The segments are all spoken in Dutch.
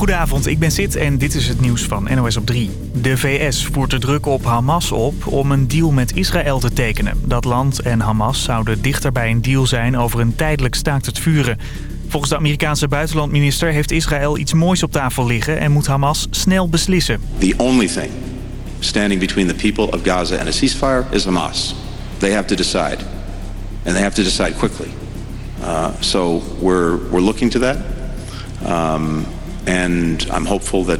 Goedenavond, ik ben Sid en dit is het nieuws van NOS op 3. De VS voert de druk op Hamas op om een deal met Israël te tekenen. Dat land en Hamas zouden dichter bij een deal zijn over een tijdelijk staakt het vuren. Volgens de Amerikaanse buitenlandminister heeft Israël iets moois op tafel liggen... en moet Hamas snel beslissen. The only thing standing between the people of Gaza and a ceasefire is Hamas. They have to decide. And they have to decide quickly. Uh, so we're, we're looking to that. Um, and I'm hopeful that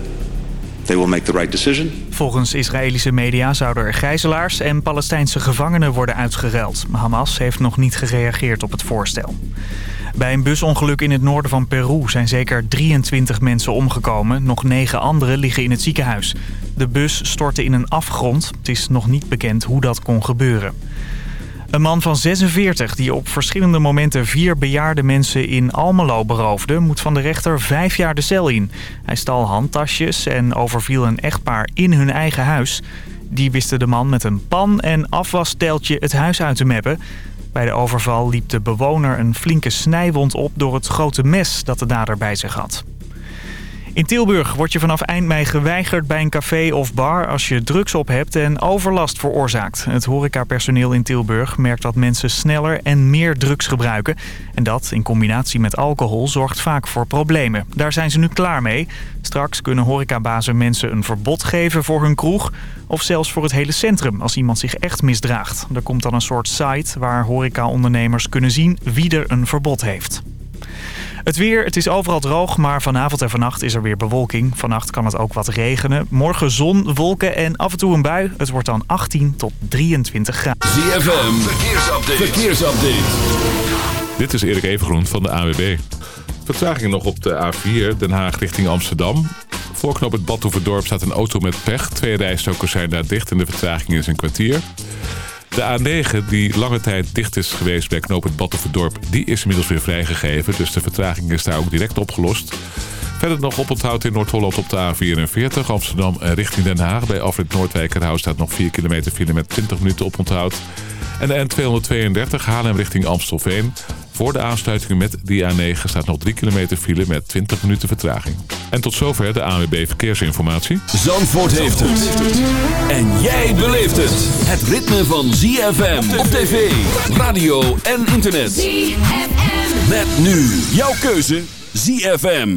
they will make the right. Volgens Israëlische media zouden er gijzelaars en Palestijnse gevangenen worden uitgeruild. Hamas heeft nog niet gereageerd op het voorstel. Bij een busongeluk in het noorden van Peru zijn zeker 23 mensen omgekomen. Nog 9 anderen liggen in het ziekenhuis. De bus stortte in een afgrond. Het is nog niet bekend hoe dat kon gebeuren. Een man van 46 die op verschillende momenten vier bejaarde mensen in Almelo beroofde... moet van de rechter vijf jaar de cel in. Hij stal handtasjes en overviel een echtpaar in hun eigen huis. Die wisten de man met een pan en afwassteltje het huis uit te meppen. Bij de overval liep de bewoner een flinke snijwond op door het grote mes dat de dader bij zich had. In Tilburg word je vanaf eind mei geweigerd bij een café of bar als je drugs op hebt en overlast veroorzaakt. Het horecapersoneel in Tilburg merkt dat mensen sneller en meer drugs gebruiken. En dat in combinatie met alcohol zorgt vaak voor problemen. Daar zijn ze nu klaar mee. Straks kunnen horecabazen mensen een verbod geven voor hun kroeg of zelfs voor het hele centrum als iemand zich echt misdraagt. Er komt dan een soort site waar horecaondernemers kunnen zien wie er een verbod heeft. Het weer, het is overal droog, maar vanavond en vannacht is er weer bewolking. Vannacht kan het ook wat regenen. Morgen zon, wolken en af en toe een bui. Het wordt dan 18 tot 23 graden. ZFM, verkeersupdate. verkeersupdate. Dit is Erik Evengroen van de AWB. Vertragingen nog op de A4, Den Haag richting Amsterdam. Voorknop het Badhoevedorp staat een auto met pech. Twee rijstokers zijn daar dicht en de vertraging is een kwartier. De A9, die lange tijd dicht is geweest bij knooppunt Battenverdorp... die is inmiddels weer vrijgegeven, dus de vertraging is daar ook direct opgelost. Verder nog oponthoud in Noord-Holland op de A44, Amsterdam richting Den Haag. Bij Alfred Noordwijkerhuis staat nog 4 kilometer file met 20 minuten oponthoud. En de N232 Haarlem richting Amstelveen. Voor de aansluiting met die A9 staat nog 3 kilometer file met 20 minuten vertraging. En tot zover de ANWB Verkeersinformatie. Zandvoort heeft het. En jij beleeft het. Het ritme van ZFM op tv, radio en internet. ZFM. Met nu jouw keuze ZFM.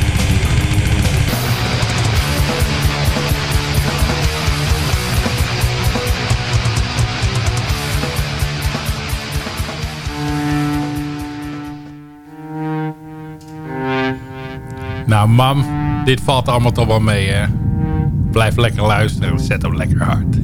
Nou, mam, dit valt allemaal toch wel mee, hè? Blijf lekker luisteren en zet hem lekker hard.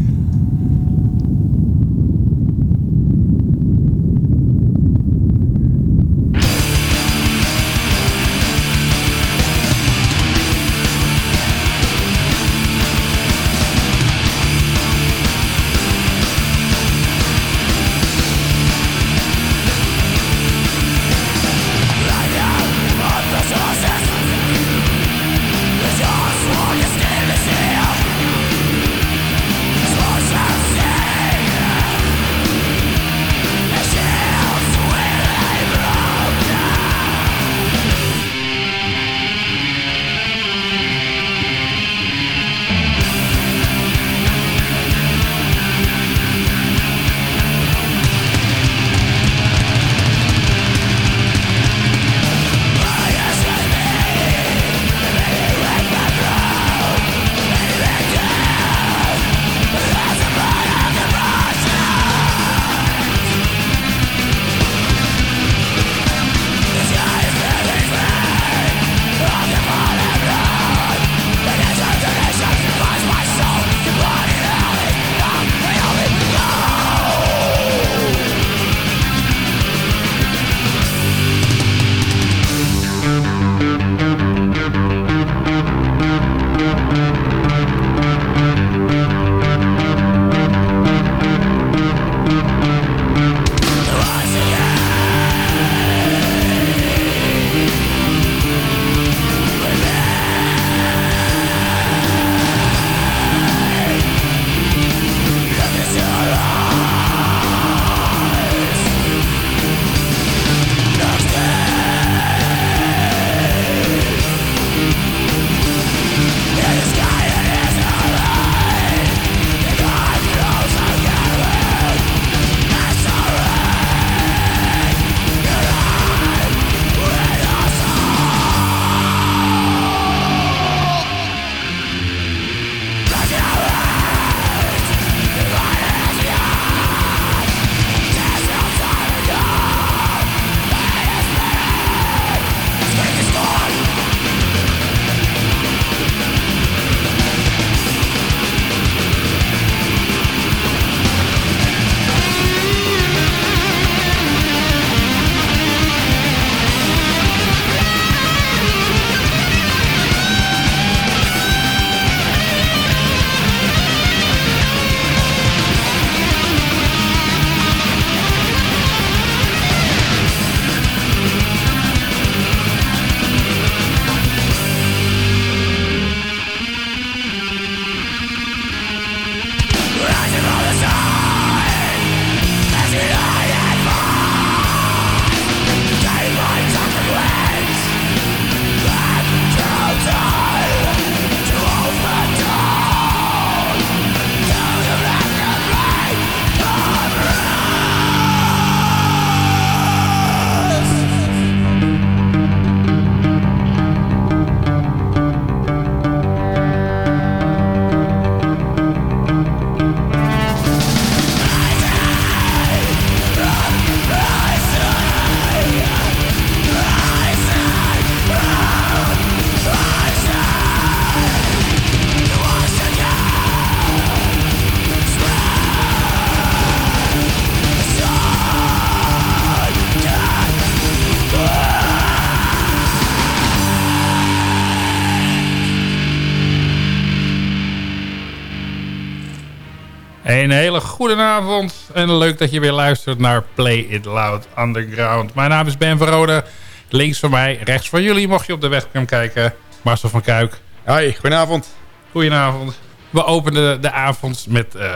Een hele goede avond en leuk dat je weer luistert naar Play It Loud Underground. Mijn naam is Ben Verrode. Links van mij, rechts van jullie, mocht je op de webcam kijken. Marcel van Kuik. Hoi, goedenavond. Goedenavond. We openden de avond met uh,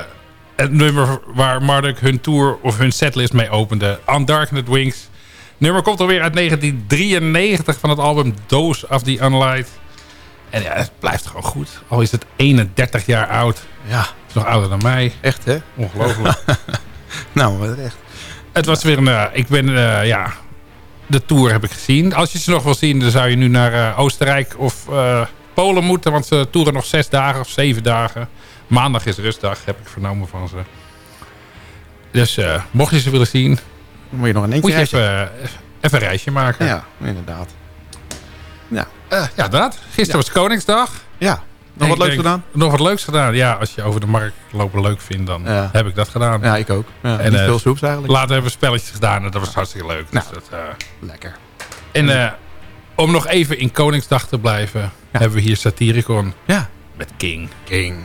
het nummer waar Marduk hun tour of hun setlist mee opende. Undarkened Wings. nummer komt alweer uit 1993 van het album Dose of the Unlight. En ja, het blijft gewoon goed. Al is het 31 jaar oud. Ja. Is nog ouder dan mij. Echt, hè? Ongelooflijk. nou, wat echt. Het was weer een... Uh, ik ben, uh, ja... De tour heb ik gezien. Als je ze nog wil zien, dan zou je nu naar uh, Oostenrijk of Polen moeten. Want ze toeren nog zes dagen of zeven dagen. Maandag is rustdag, heb ik vernomen van ze. Dus mocht je ze willen zien... Dan moet je nog een eentje Moet je even, even een reisje maken. Ja, inderdaad. Ja, ja dat. Gisteren ja. was Koningsdag. Ja. Nog wat leuks gedaan? Nog wat leuks gedaan. Ja, als je over de markt lopen leuk vindt, dan ja. heb ik dat gedaan. Ja, ik ook. Ja, en uh, veel soeps eigenlijk. Later hebben we spelletjes gedaan en dat was hartstikke leuk. Nou, dus dat, uh, lekker. En uh, om nog even in Koningsdag te blijven, hebben we hier Satiricon. Ja. Met King. King.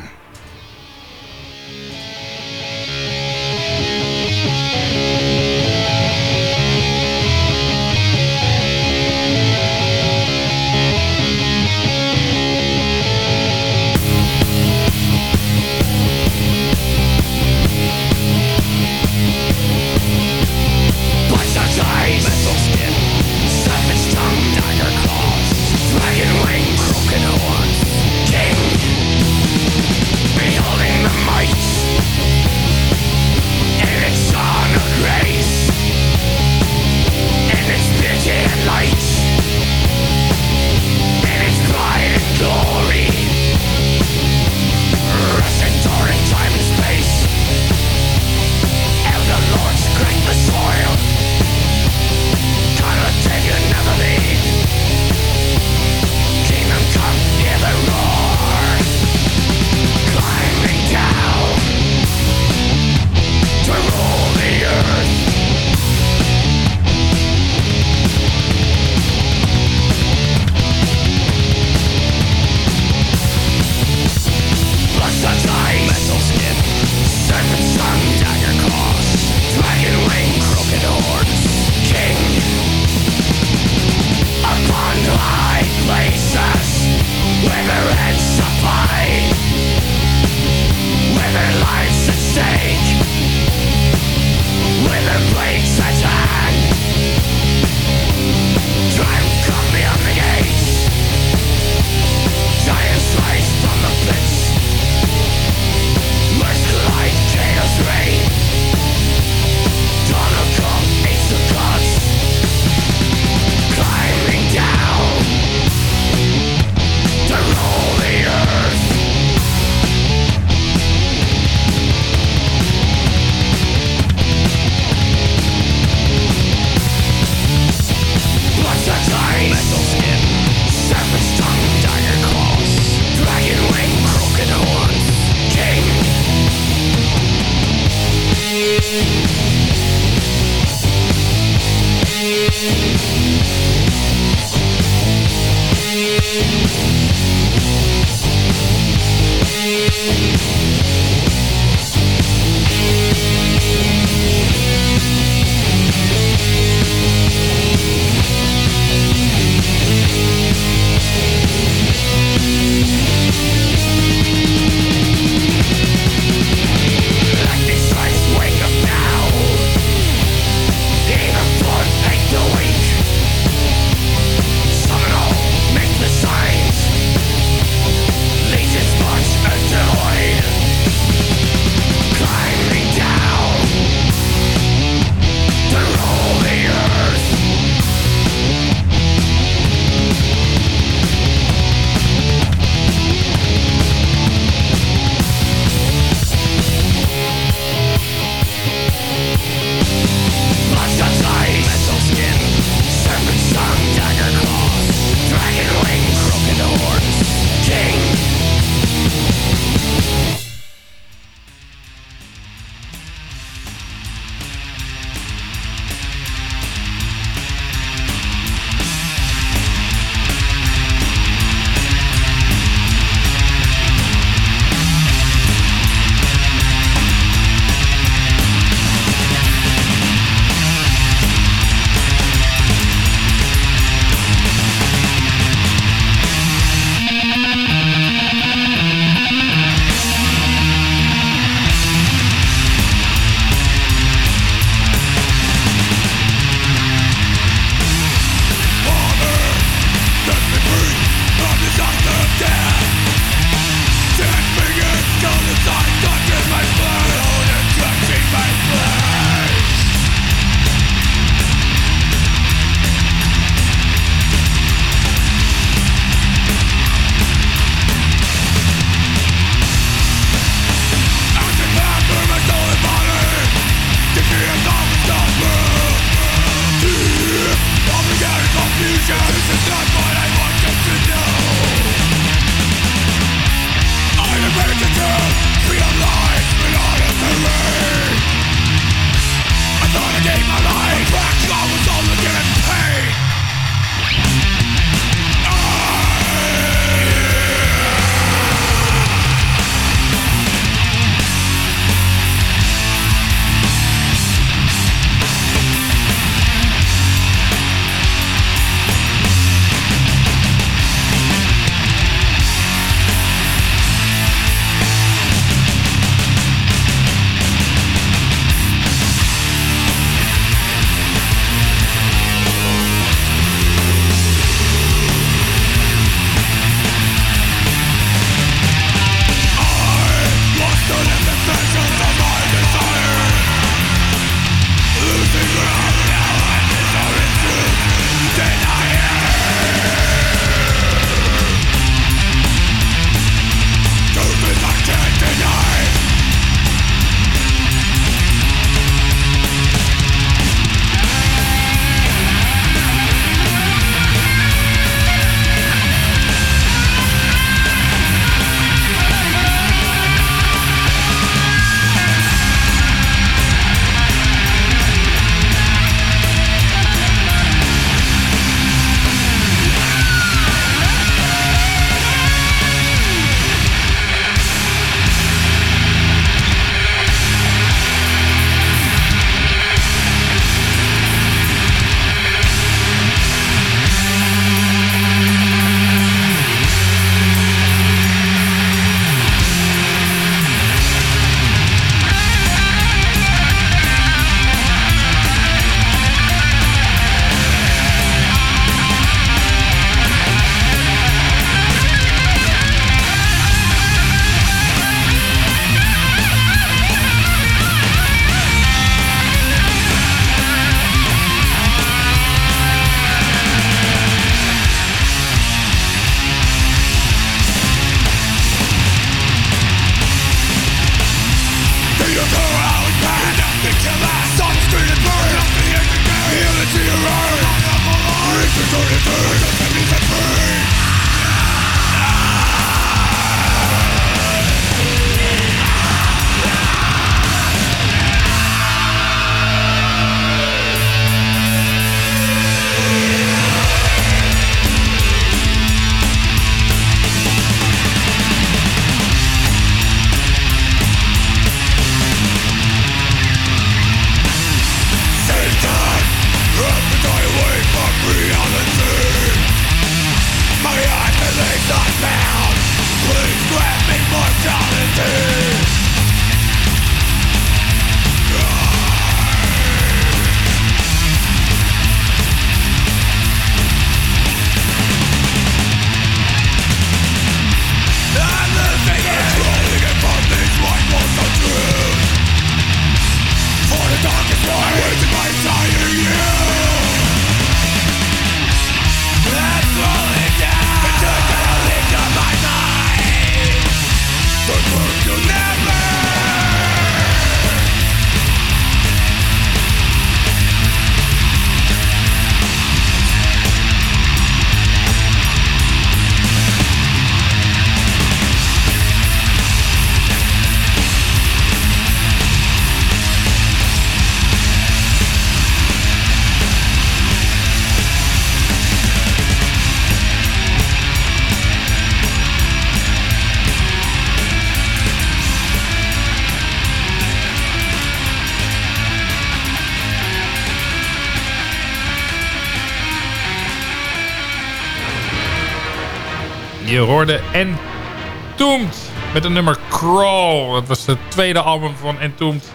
Hoorde Entombed met een nummer Crawl. Dat was het tweede album van Entombed.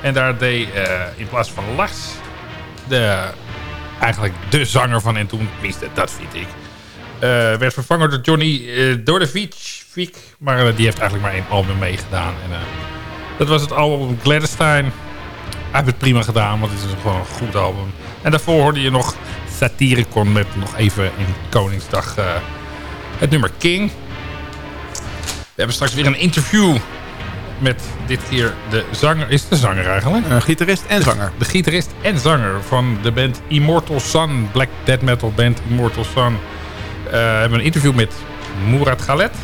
En daar deed uh, in plaats van Lars, de, eigenlijk de zanger van Entombed, tenminste dat vind ik, uh, werd vervangen door Johnny uh, Dordevic. Maar die heeft eigenlijk maar één album meegedaan. En dat was het album Gladstein. Hij heeft het prima gedaan, want het is gewoon een goed album. En daarvoor hoorde je nog Satiricon met nog even in Koningsdag het nummer King. We hebben straks weer een interview met dit keer de zanger. Is de zanger eigenlijk? Uh, gitarist en zanger. De, de, gitarist en zanger van de band Immortal Sun. Black death metal band Immortal Sun. Uh, we hebben een interview met Murat Galet.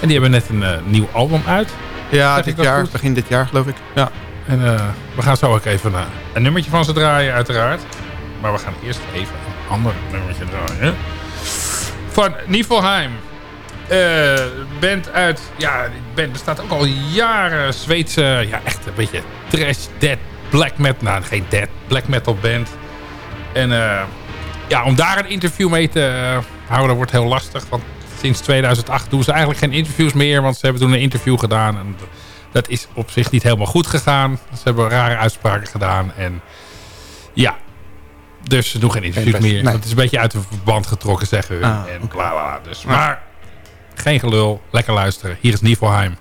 En die hebben net een uh, nieuw album uit. Ja, dit jaar, goed? begin dit jaar geloof ik. Ja. En uh, we gaan zo ook even een, een nummertje van ze draaien uiteraard. Maar we gaan eerst even een ander nummertje draaien. Van Niflheim. Uh, band uit... Ja, band bestaat ook al jaren. Zweedse, ja echt een beetje trash, dead, black metal. Nou, geen dead, black metal band. En uh, ja, om daar een interview mee te houden wordt heel lastig. Want sinds 2008 doen ze eigenlijk geen interviews meer. Want ze hebben toen een interview gedaan. En dat is op zich niet helemaal goed gegaan. Ze hebben rare uitspraken gedaan. En ja, dus ze doen geen interviews meer. Nee. Het is een beetje uit de verband getrokken, zeggen we. Ah, en bla bla. Dus, maar geen gelul. Lekker luisteren. Hier is Niflheim.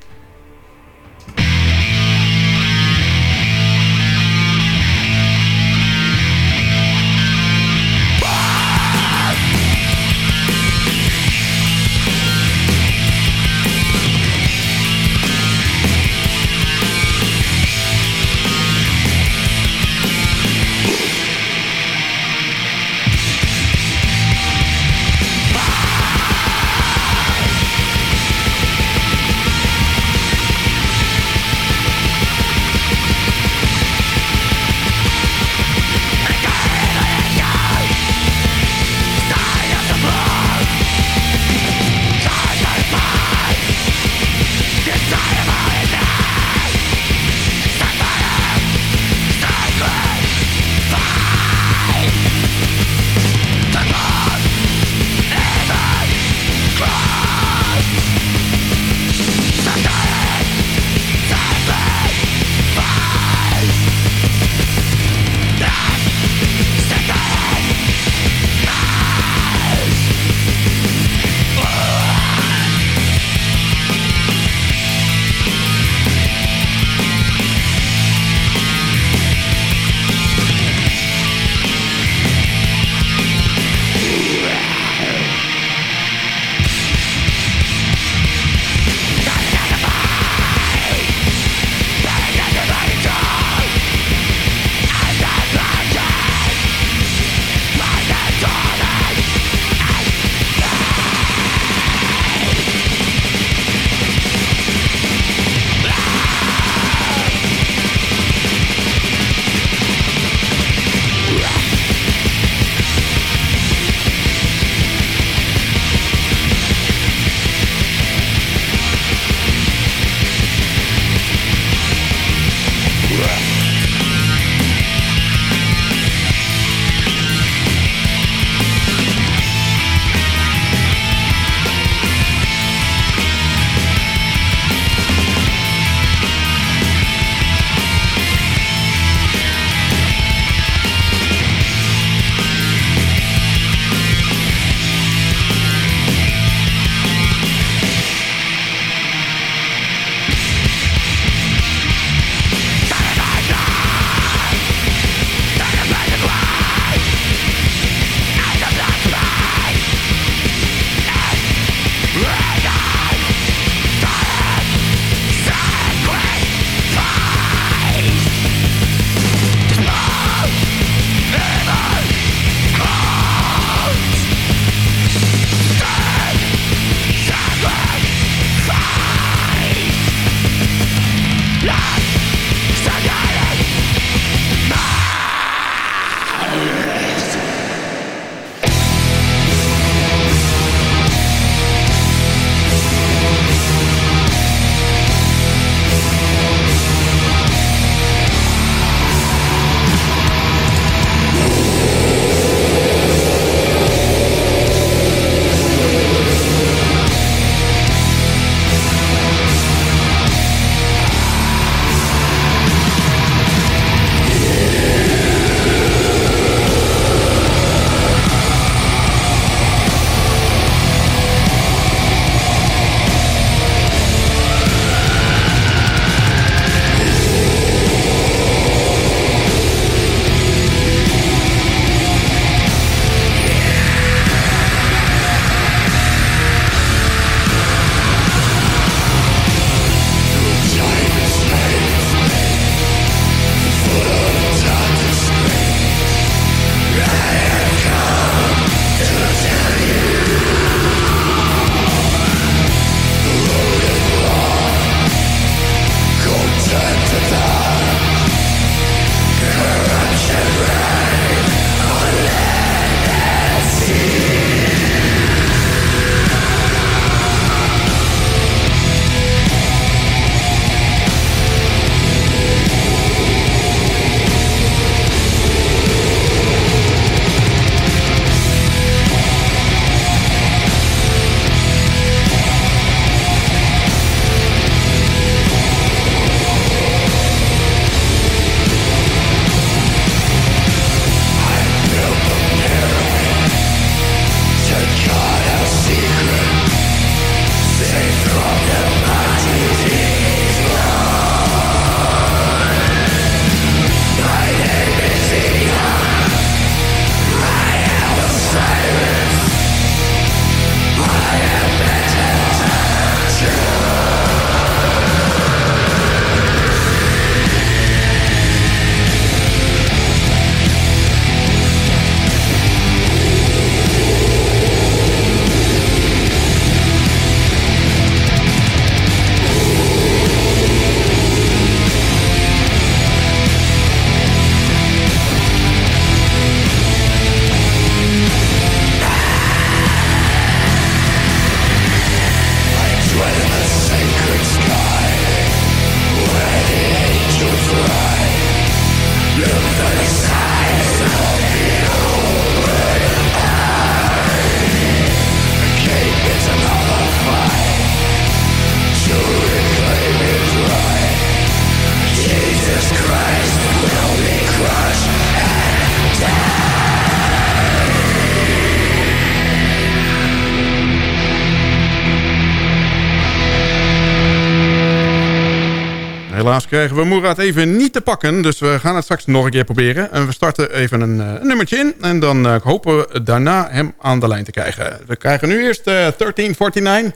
Krijgen we Moerad even niet te pakken. Dus we gaan het straks nog een keer proberen. En we starten even een, een nummertje in. En dan hopen we daarna hem aan de lijn te krijgen. We krijgen nu eerst 1349...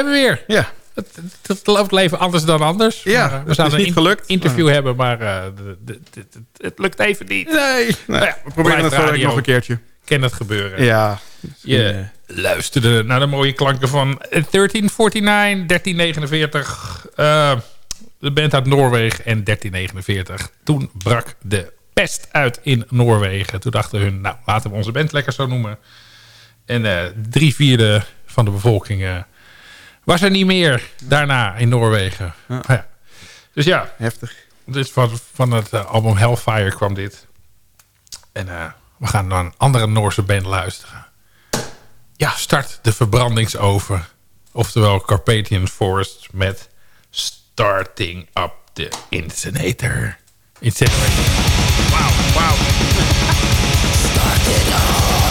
zijn we weer. Ja. Het, het, het loopt leven anders dan anders. Ja, Maar, eh, we zouden niet gelukt. interview hebben, maar eh, het lukt even niet. Nee. nee. Nou ja, we proberen het radio. nog een keertje. Ken het gebeuren. Ja. Je luisterde naar de mooie klanken van 1349, 1349. eh, de band uit Noorwegen en 1349. Toen brak de pest uit in Noorwegen. Toen dachten hun, nou laten we onze band lekker zo noemen. En drie vierde van de bevolking was er niet meer daarna in Noorwegen. Ja. Dus ja, Heftig. dus van, van het eh, album Hellfire kwam dit. En eh, we gaan naar een andere Noorse band luisteren. Ja, start de verbrandingsoven. Oftewel Carpathian Forest met Starting Up the Incinerator. Incinerator. Wauw, wauw. ik dat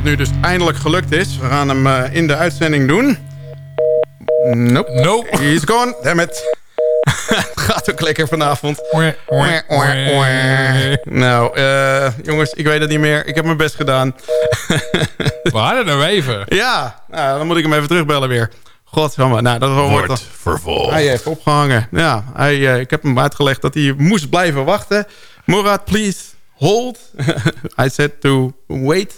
het nu dus eindelijk gelukt is. We gaan hem eh, in de uitzending doen. Nope. Nope. He's gone. Damn it. het gaat ook lekker vanavond. Nou, eh, jongens, ik weet het niet meer. Ik heb mijn best gedaan. We hadden hem even. ja, nou, dan moet ik hem even terugbellen weer. Godsamme, nou, dat wordt... Wordt vervolgd. Hij heeft opgehangen. Ja, hij, uh, ik heb hem uitgelegd dat hij moest blijven wachten. Murat, please hold. I said to wait,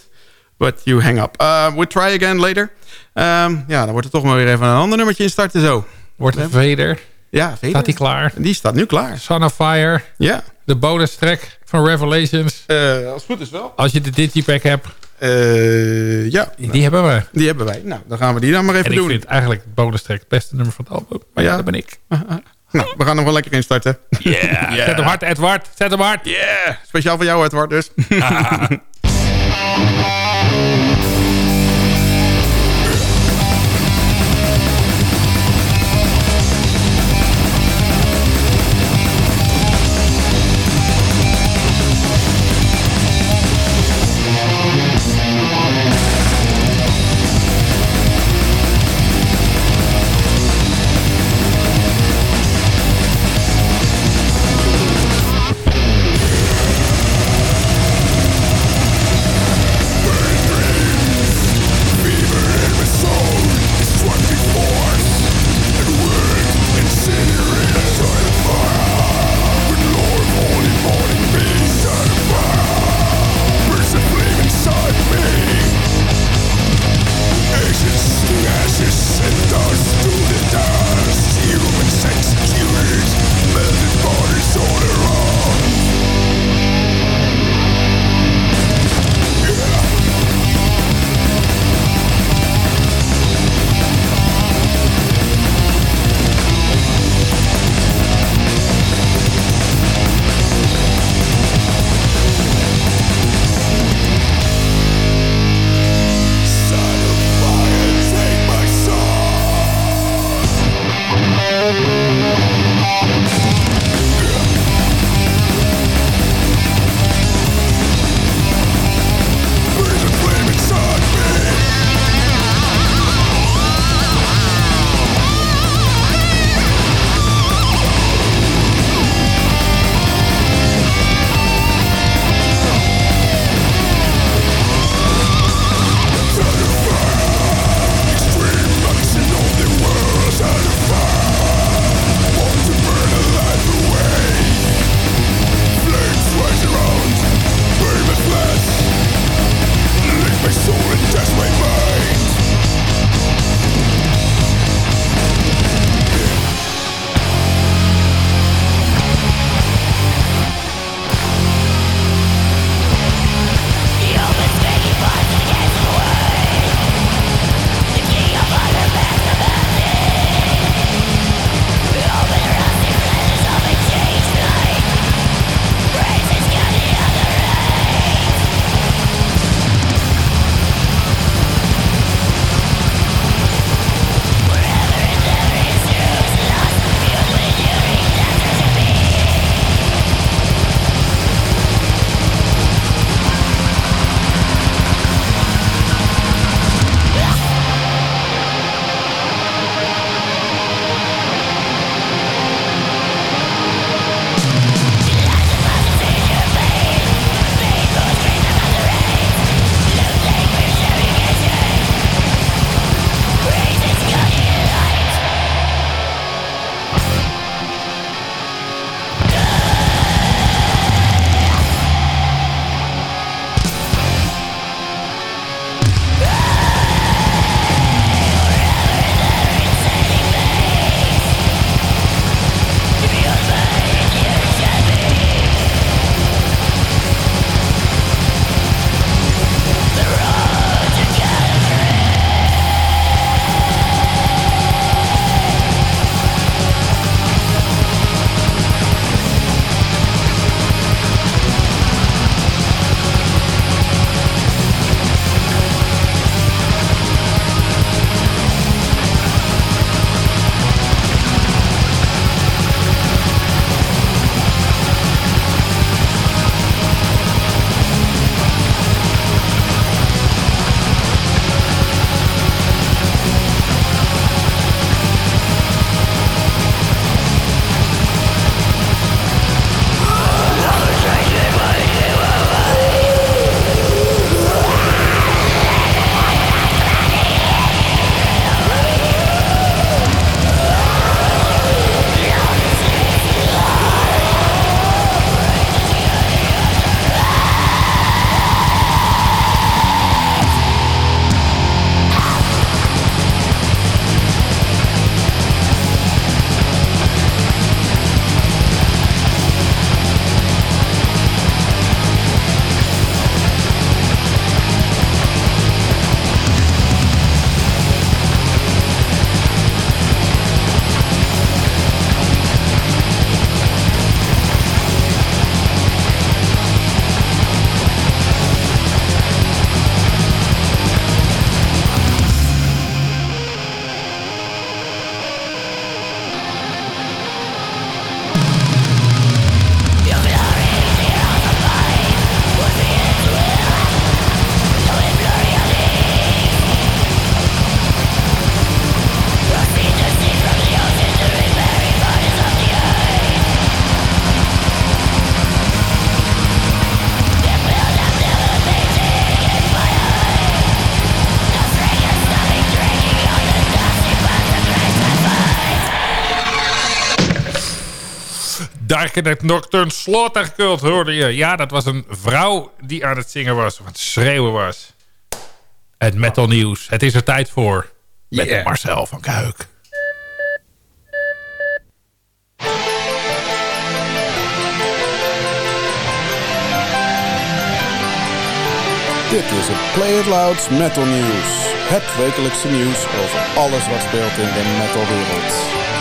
but you hang up. Uh, we'll try again later. Um, ja, dan wordt er toch maar weer even een ander nummertje instarten zo. Wordt het Vader. Ja, Vader. Staat hij klaar? Die staat nu klaar. Son of Fire. Ja. De bonus track van Revelations. Uh, als het goed is wel. Als je de Digipack hebt. Uh, ja. Die hebben we. Die hebben wij. Nou, dan gaan we die dan maar even en doen. ik vind eigenlijk de bonus track het beste nummer van het album. Maar ja, ja dat ben ik. Nou, we gaan hem wel lekker instarten. Yeah. yeah. Zet hem hard, Edward. Zet hem hard. Yeah. Speciaal voor jou, Edward, dus. Darkenet Nocturne Slaughtercult hoorde je. Ja, dat was een vrouw die aan het zingen was. Of aan het schreeuwen was. Het metal nieuws. Het is er tijd voor. Met Yeah. Marcel van Kuik. Dit is het Play It Louds Metal News. Het wekelijkse nieuws over alles wat speelt in de metalwereld.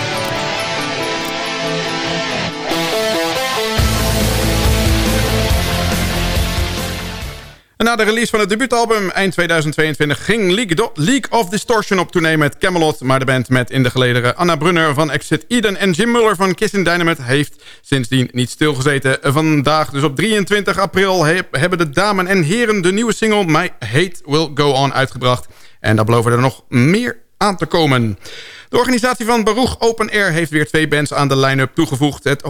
Na de release van het debuutalbum eind 2022 ging League, of Distortion op tournee met Camelot. Maar de band met in de gelederen Anna Brunner van Exit Eden en Jim Muller van Kissin Dynamite heeft sindsdien niet stilgezeten. Vandaag, dus op 23 april, he- hebben de dames en heren de nieuwe single My Hate Will Go On uitgebracht. En daar beloven er nog meer aan te komen. De organisatie van Baruch Open Air heeft weer twee bands aan de line-up toegevoegd. Het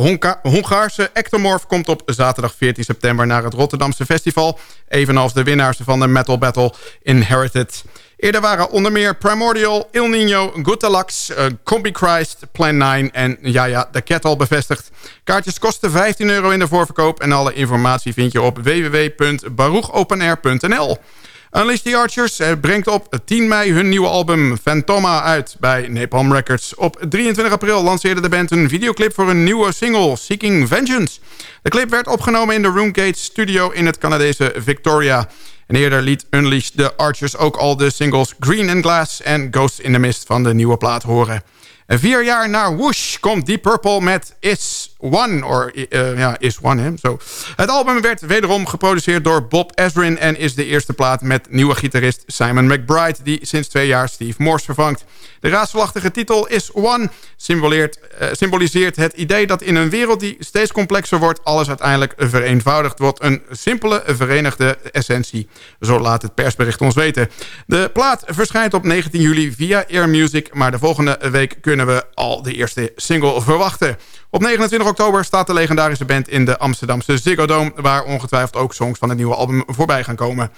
Hongaarse Ectomorph komt op zaterdag 14 september naar het Rotterdamse festival. Evenals de winnaars van de Metal Battle Inherited. Eerder waren onder meer Primordial, Il Nino, Gutalax, uh, Combi Christ, Plan 9 en ja ja, de Cat al bevestigd. Kaartjes kosten 15 euro in de voorverkoop en alle informatie vind je op www.baruchopenair.nl. Unleash the Archers eh, brengt op 10 mei hun nieuwe album Phantoma uit bij Napalm Records. Op 23 april lanceerde de band een videoclip voor een nieuwe single, Seeking Vengeance. De clip werd opgenomen in de Roomgate Studio in het Canadese Victoria. En eerder liet Unleash the Archers ook al de singles Green and Glass en Ghost in the Mist van de nieuwe plaat horen. En vier jaar na Whoosh komt Deep Purple met Is One. Or, eh, ja, Is One, hè? Zo. Het album werd wederom geproduceerd door Bob Ezrin... en is de eerste plaat met nieuwe gitarist Simon McBride... die sinds twee jaar Steve Morse vervangt. De raadselachtige titel Is One symboleert, eh, symboliseert het idee dat in een wereld die steeds complexer wordt... alles uiteindelijk vereenvoudigd wordt. Een simpele, verenigde essentie. Zo laat het persbericht ons weten. De plaat verschijnt op 19 juli via Air Music... maar de volgende week kunnen we al de eerste single verwachten. Op 29 oktober staat de legendarische band in de Amsterdamse Ziggo Dome... waar ongetwijfeld ook songs van het nieuwe album voorbij gaan komen.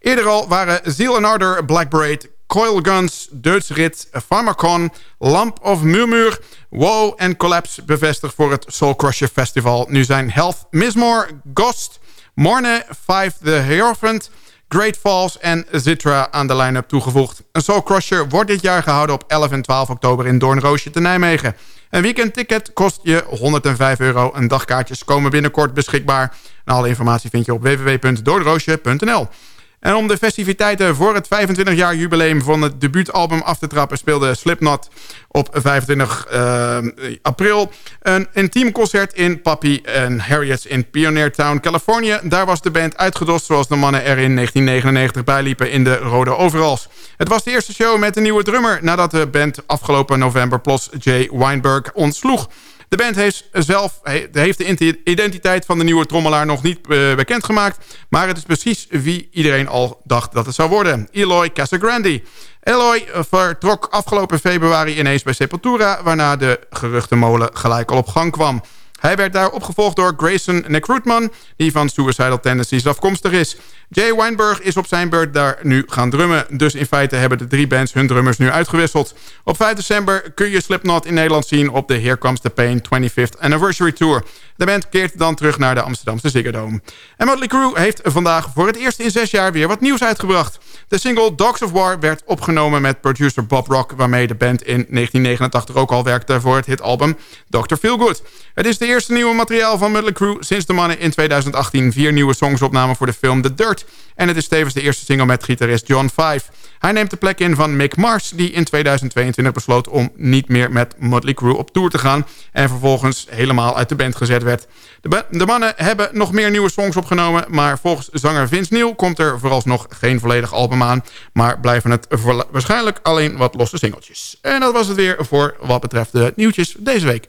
Eerder al waren Zeal and Ardor, Black Parade, Coil Guns, Rit, Pharmacon, Lamp of Murmur, Woe en Collapse bevestigd voor het Soul Crusher Festival. Nu zijn Health, Mismore, Ghost, Morne, Five the Hierophant, Great Falls en Zitra aan de line-up toegevoegd. Een Soul Crusher wordt dit jaar gehouden op 11 en 12 oktober in Doornroosje te Nijmegen. Een weekendticket kost je 105 euro. En dagkaartjes komen binnenkort beschikbaar. Alle informatie vind je op www.doornroosje.nl. En om de festiviteiten voor het 25 jaar jubileum van het debuutalbum af te trappen... speelde Slipknot op 25 uh, april een intiem concert in Papi en Harriet's in Pioneer Town, Californië. Daar was de band uitgedost zoals de mannen er in 1999 bijliepen in de rode overals. Het was de eerste show met een nieuwe drummer nadat de band afgelopen november plots Jay Weinberg ontsloeg. De band heeft, zelf, heeft de identiteit van de nieuwe trommelaar nog niet uh, bekendgemaakt... maar het is precies wie iedereen al dacht dat het zou worden. Eloy Casagrande. Eloy vertrok afgelopen februari ineens bij Sepultura... waarna de geruchtenmolen gelijk al op gang kwam. Hij werd daar opgevolgd door Grayson Necrootman... die van Suicidal Tendencies afkomstig is. Jay Weinberg is op zijn beurt daar nu gaan drummen. Dus in feite hebben de drie bands hun drummers nu uitgewisseld. Op 5 december kun je Slipknot in Nederland zien... op de Here Comes the Pain 25th Anniversary Tour. De band keert dan terug naar de Amsterdamse Ziggo Dome. En Motley Crue heeft vandaag voor het eerst in zes jaar... weer wat nieuws uitgebracht. De single Dogs of War werd opgenomen met producer Bob Rock... waarmee de band in 1989 ook al werkte voor het hitalbum Dr. Feelgood. Het is de eerste nieuwe materiaal van Motley Crue... sinds de mannen in 2018 vier nieuwe songs opnamen voor de film The Dirt. En het is tevens de eerste single met gitarist John Five. Hij neemt de plek in van Mick Mars... die in 2022 besloot om niet meer met Motley Crue op tour te gaan... en vervolgens helemaal uit de band gezet werd. De, mannen hebben nog meer nieuwe songs opgenomen... maar volgens zanger Vince Neil komt er vooralsnog geen volledig album aan... maar blijven het waarschijnlijk alleen wat losse singeltjes. En dat was het weer voor wat betreft de nieuwtjes deze week.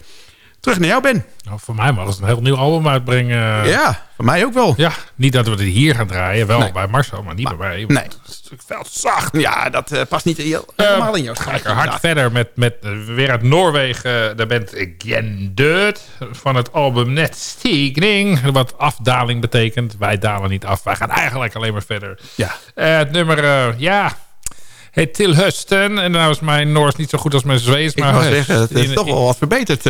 Terug naar jou, Ben. Nou, voor mij mag het een heel nieuw album uitbrengen. Ja, voor mij ook wel. Ja, niet dat we het hier gaan draaien. Wel Nee. bij Marcel, maar niet Maar- bij mij. nee. Het veel zacht. Ja, dat eh, past niet heel, helemaal in jouw Ga ik er hard verder met, met eh, weer uit Noorwegen. De band Gendut van het album Net Stigning. Wat afdaling betekent. Wij dalen niet af. Wij gaan eigenlijk alleen maar verder. Ja. Eh, het nummer, eh, ja... Heet Til Husten. En nou is mijn Noors niet zo goed als mijn Zweeds. Ik maar zeggen, het is In- toch wel wat verbeterd.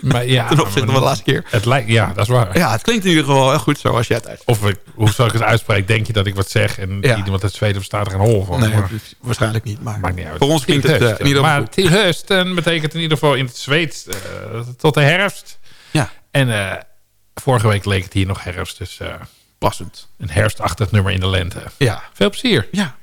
Maar ja, ten opzichte maar- van de laatste keer. Het lijkt, ja, dat is waar. Ja, het klinkt in ieder geval heel goed zo als jij het uit. Of ik, hoe zal ik het uitspreken? Denk je dat ik wat zeg en Ja. iemand uit Zweden verstaat er een hol van? Nee, maar, waarschijnlijk niet. Maar maakt niet uit. voor ons klinkt het Tilhust, in ieder geval Maar betekent in ieder geval in het Zweeds eh, tot de herfst. Ja, En eh, vorige week leek het hier nog herfst. Dus passend. een herfstachtig nummer in de lente. Ja. Veel plezier. Ja.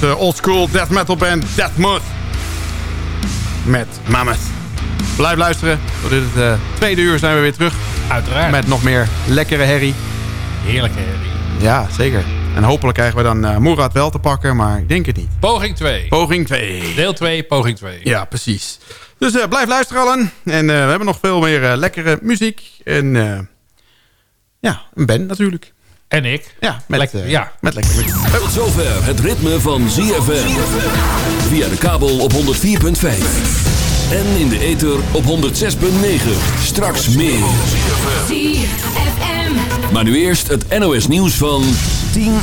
Was de old school death metal band Death Moth. Met Mammoth. Blijf luisteren. Tot dit het uh, tweede uur zijn we weer terug. Uiteraard. Met nog meer lekkere herrie. Heerlijke herrie. Ja, zeker. En hopelijk krijgen we dan uh, Moerad wel te pakken, maar ik denk het niet. Poging 2. Poging 2. Deel 2, poging 2. Ja, precies. Dus uh, blijf luisteren allen. En we hebben nog veel meer lekkere muziek. En ja, een Ben natuurlijk. En ik. Ja, met, lekker, uh, ja. met lekker. Tot zover het ritme van ZFM. Via de kabel op 104.5. En in de ether op 106.9. Straks meer. ZFM. Maar nu eerst het NOS nieuws van 10 uur.